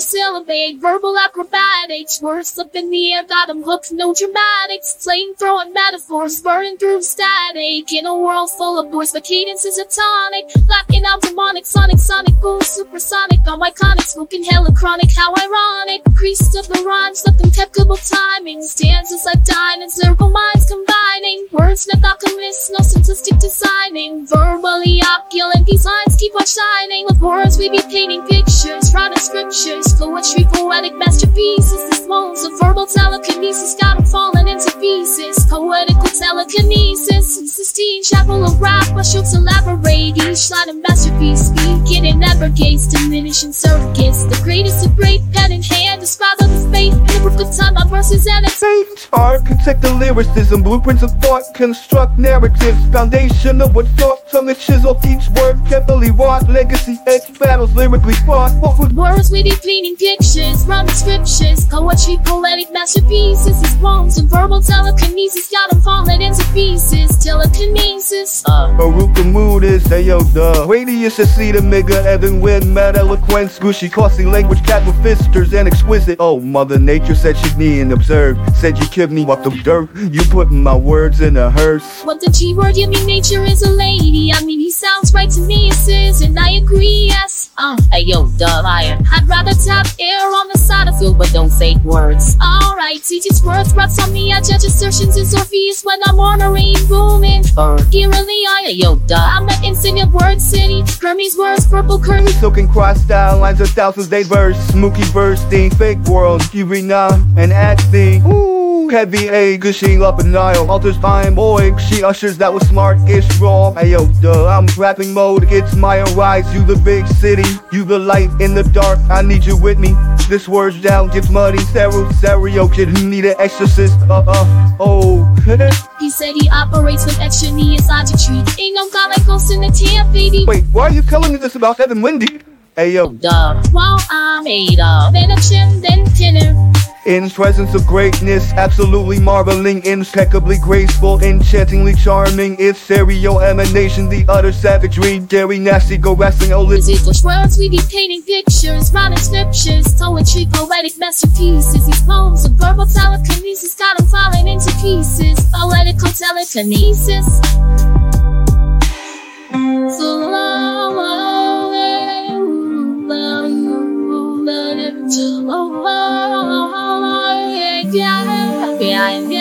static, verbal acrobatics, words slip in the air, got 'em hooked, no dramatics, flame throwing metaphors, burning through static, in a world full of boys, but cadence is a tonic, blacking out demonic, sonic, sonic, boom, supersonic, I'm iconic, smoking hella chronic, how ironic, creased of the rhymes, look impeccable timing, stanzas like dining, circle minds combining, words not no simplistic designing, verbally opulent, these lines keep on shining, with words we be painting pictures, writing scriptures, poetry, poetic masterpieces, this modes of verbal telekinesis, got 'em falling into pieces, poetical telekinesis, Sistine Chapel of rap, I should elaborate, each line a masterpiece, speaking in abrogate, diminishing circuits, the greatest of great pen in hand, of the faith, in a book of time, my verses and its architect the lyricism, blueprints of thought, construct narratives, foundation of what thought, tongue and chisel, each word carefully wrought, legacy, edge battles, lyrically fought, what would Words we be painting pictures, rhyming scriptures, poetry, poetic masterpieces. These poems and verbal telekinesis got 'em falling into pieces. Telekinesis. Uh. The mood is ayo duh Radius is see the mega Evan win mad eloquence Squishy costly language cat with fisters and exquisite Oh mother nature said she'd me and observe Said you give me what the dirt You putting my words in a hearse What the G word? You mean nature is a lady? I mean, he sounds right to me, it says, and I agree, yes. Uh, hey yo, duh, liar. I'd rather tap air on the side of you, but don't fake words. Alright, teach its words, raps on me, I judge assertions and Orpheus when I'm honoring booming. Or, eerily, I, yo, duh. I'm an infinite word city. Hermes words, purple curtains. Silken cross style lines of thousands they verse Smokey bursting fake world Irina and acting Ooh heavy A gushing up a Nile Alters fine boy she ushers that was smart ish raw Ayo duh I'm rapping mode it's my arise You the big city you the light in the dark I need you with me This words down gets muddy Stereo stereo kid need an exorcist uh uh oh He said he operates with extraneous objectry. Ain't no god like ghost in the TF, baby. Wait why are you telling me this about Evan Wendy? Ayo Duh. While I'm made of venom, then tinner. In presence of greatness, absolutely marveling, impeccably graceful, enchantingly charming. It's stereo emanation, the utter savagery. Dairy nasty, go wrestling, oh With. Words, we be painting pictures, writing scriptures, poetry, poetic masterpieces. These poems of verbal telekinesis got 'em falling into pieces. Poetical telekinesis. Yeah, yeah.